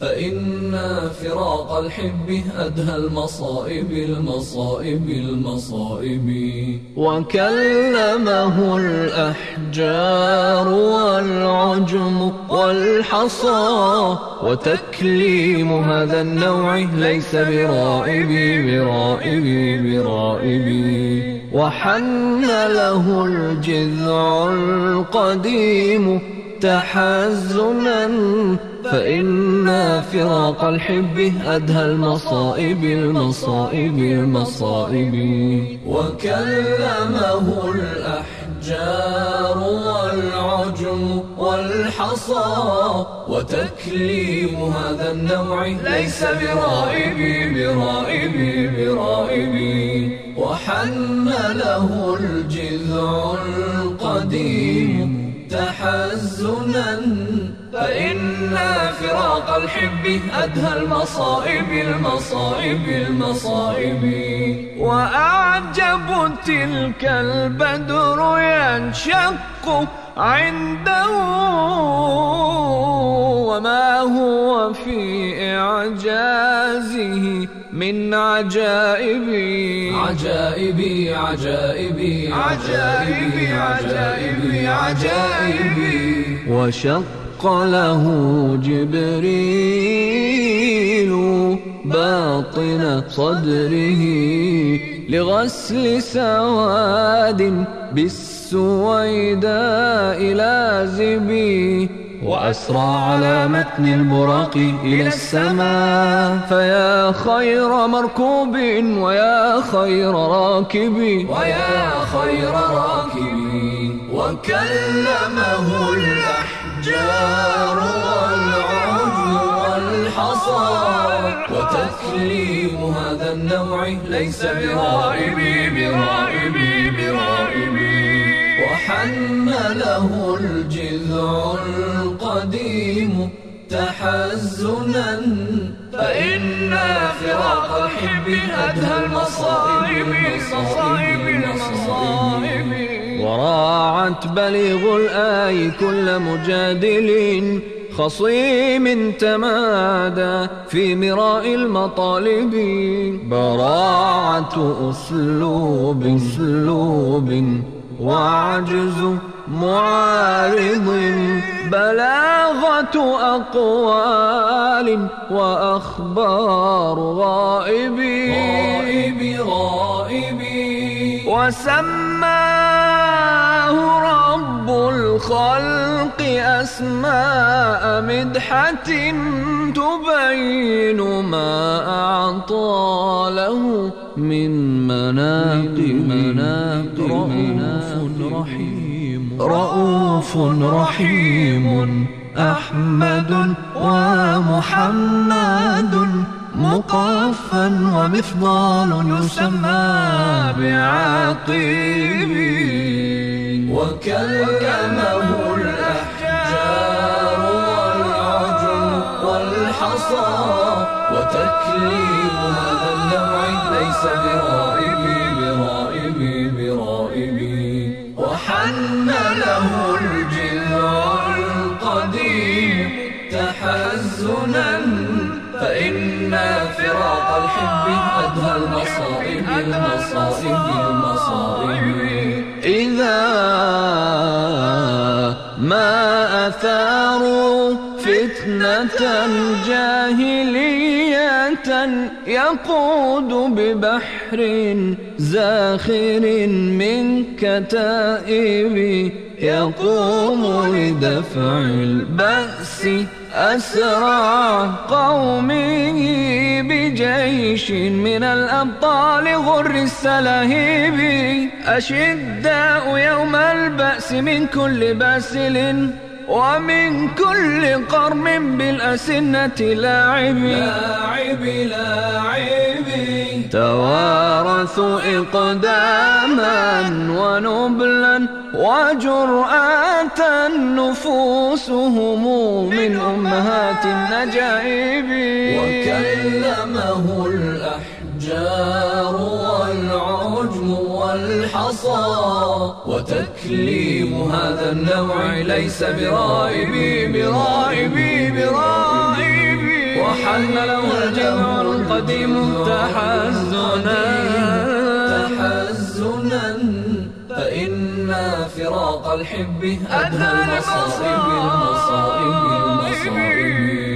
فإن فراق الحب أدهى المصائب المصائب المصائب. وكلمه الأحجار والعجم والحصى وتكليم هذا النوع ليس برائبي برائبي برائبي وحن له الجذع القديم تحزنا فإن فراق الحب أدهى المصائب المصائب المصائب. وكلمه الأحجار والعجم والحصى وتكليم هذا النوع ليس برائبي برائبي برائبي وحن له الجذع القديم تحزنا فإن فراق الحب أدهى المصائب المصائب المصائب. وأعجب تلك البدر ينشق عنده. وما هو في إعجازه من عجائبي عجائبي عجائبي عجائبي عجائبي عجائبي وشق له جبريل باطن صدره لغسل سواد بالسويداء لازبي وأسرى على متن البراق إلى السماء فيا خير مركوب ويا خير راكب ويا خير راكب. وكلمه الأحجار والعجم والحصى وتكليم هذا النوع ليس برائبي برائبي برائبي. وحن له الجذع القديم تحزنا فإن فراق الحب أدهى المصائب المصائب المصائب. وراعت بليغ الآي كل مجادل خصيم تمادى في مراء المطالب. براعة أسلوب أسلوب. وعجز معارض بلاغة أقوال وأخبار غائبي غائبي غائبي وسماه رب الخلق أسماء مدحة تبين ما أعطى له من مناقب. رحيم رؤوف رحيم. أحمد ومحمد مقفا ومفضال يسمى بعقيب وكلمه الأحجار والعجم والحصى. وتكليم هذا النوع ليس برائبي برائبي وحن له الجذع القديم تحزنا فإن فراق الحب أدهى المصائب المصائب المصائب. إذا ما أثاروا فتنة جاهلية يقود ببحر زاخر من كتائب يقوم لدفع البأس. أسرع قومه بجيش من الأبطال غر السلاهيب أشداء يوم البأس من كل باسل ومن كل قرم بالأسنة لاعب. لاعب لاعب. توارثوا إقداما وجرأة نفوسهم من أمهات النجائب. وكلمه الأحجار والعجم والحصى. وتكليم هذا النوع ليس برائبي برائبي برائبي وأن له الجمع القديم تحزنا. فإن فراق الحب أدهى المصائب. المصائب المصائب.